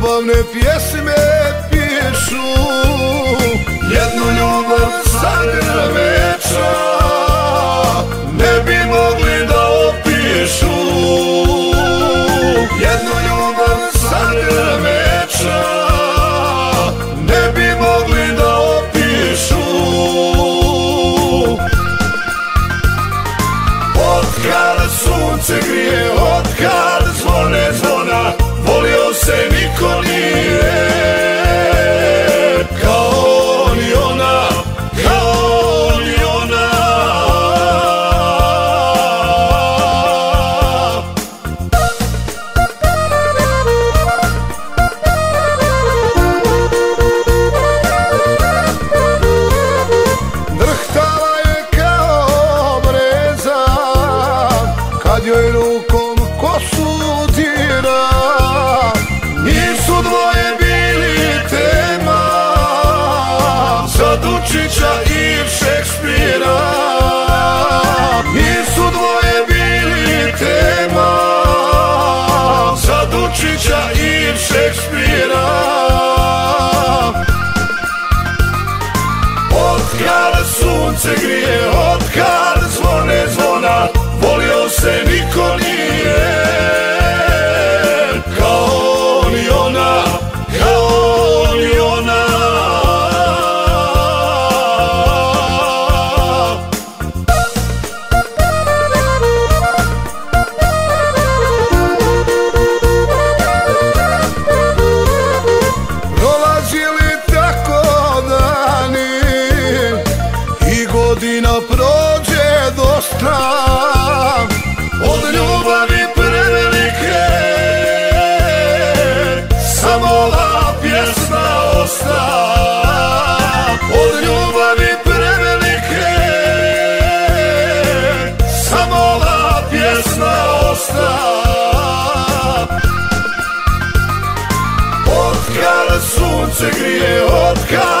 ljubavne pjesme pišu. Jednu ljubav sanjena veča Ne bi mogli da opišu. Jednu ljubav sanjena veča Ne bi mogli da opišu. Otkad sunce grije, otkad zvone zvone Dučića i Šekspira. Nisu dvoje bili tema. Za Dučića i Šekspira. Od kad sunce grije, od kad zvone zvona Volio se niko Samo ova pjesma osta Od ljubavi prevelike. Samo ova pjesma osta Od kad sunce grije, od kad